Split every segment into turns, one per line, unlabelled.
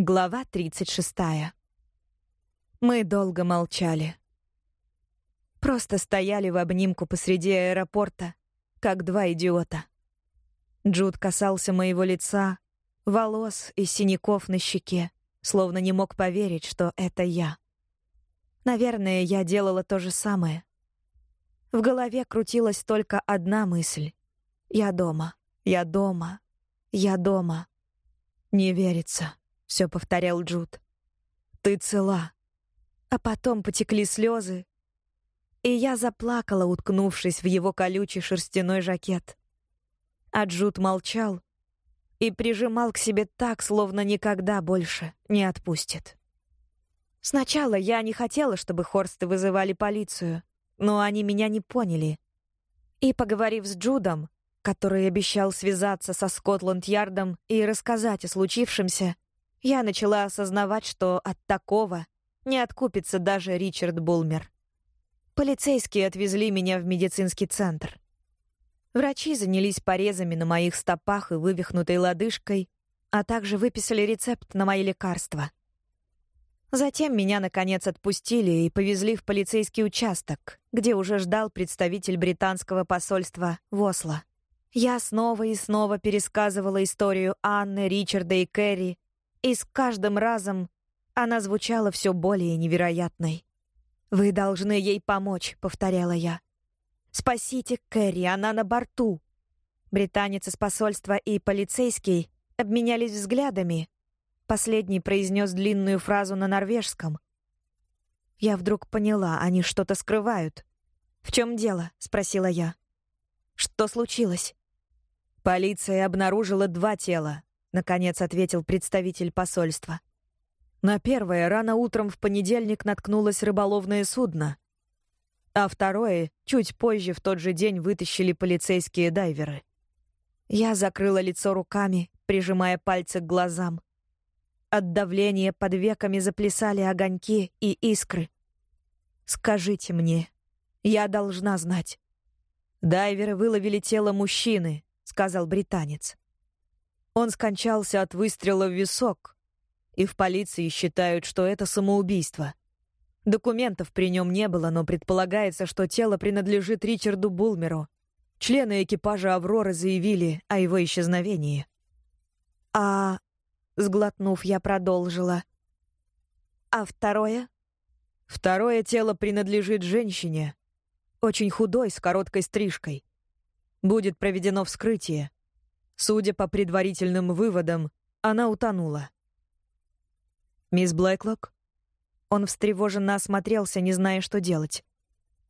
Глава 36. Мы долго молчали. Просто стояли в обнимку посреди аэропорта, как два идиота. Джуд касался моего лица, волос и синяков на щеке, словно не мог поверить, что это я. Наверное, я делала то же самое. В голове крутилась только одна мысль. Я дома, я дома, я дома. Не верится все повторял Джуд. Ты цела. А потом потекли слезы, и я заплакала, уткнувшись в его колючий шерстяной жакет. А Джуд молчал и прижимал к себе так, словно никогда больше не отпустит. Сначала я не хотела, чтобы Хорсты вызывали полицию, но они меня не поняли. И поговорив с Джудом, который обещал связаться со Скотланд-Ярдом и рассказать о случившемся, я начала осознавать, что от такого не откупится даже Ричард Булмер. Полицейские отвезли меня в медицинский центр. Врачи занялись порезами на моих стопах и вывихнутой лодыжкой, а также выписали рецепт на мои лекарства. Затем меня, наконец, отпустили и повезли в полицейский участок, где уже ждал представитель британского посольства в Осло. Я снова и снова пересказывала историю Анны, Ричарда и Кэрри, и с каждым разом она звучала все более невероятной. «Вы должны ей помочь», — повторяла я. «Спасите Кэрри, она на борту». Британец из посольства и полицейский обменялись взглядами. Последний произнес длинную фразу на норвежском. Я вдруг поняла, они что-то скрывают. «В чем дело?» — спросила я. «Что случилось?» Полиция обнаружила два тела, наконец ответил представитель посольства. На первое рано утром в понедельник наткнулось рыболовное судно, а второе чуть позже в тот же день вытащили полицейские дайверы. Я закрыла лицо руками, прижимая пальцы к глазам. От давления под веками заплясали огоньки и искры. Скажите мне, я должна знать. Дайверы выловили тело мужчины, сказал британец. Он скончался от выстрела в висок, и в полиции считают, что это самоубийство. Документов при нем не было, но предполагается, что тело принадлежит Ричарду Булмеру. Члены экипажа «Авроры» заявили о его исчезновении. «А...» — сглотнув, я продолжила. «А второе?» «Второе тело принадлежит женщине, очень худой, с короткой стрижкой. Будет проведено вскрытие. Судя по предварительным выводам, она утонула. «Мисс Блэклок?» Он встревоженно осмотрелся, не зная, что делать.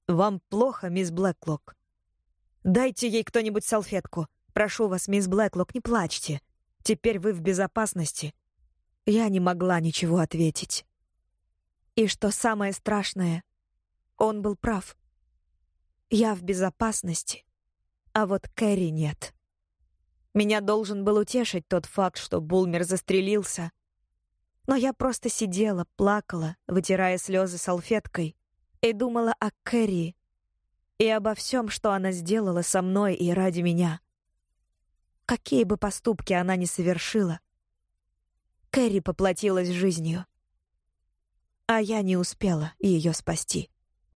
«Вам плохо, мисс Блэклок?» «Дайте ей кто-нибудь салфетку. Прошу вас, мисс Блэклок, не плачьте. Теперь вы в безопасности». Я не могла ничего ответить. И что самое страшное, он был прав. Я в безопасности, а вот Кэрри нет. Меня должен был утешить тот факт, что Булмер застрелился. Но я просто сидела, плакала, вытирая слезы салфеткой, и думала о Кэрри и обо всем, что она сделала со мной и ради меня. Какие бы поступки она ни совершила, Кэрри поплатилась жизнью, а я не успела ее спасти.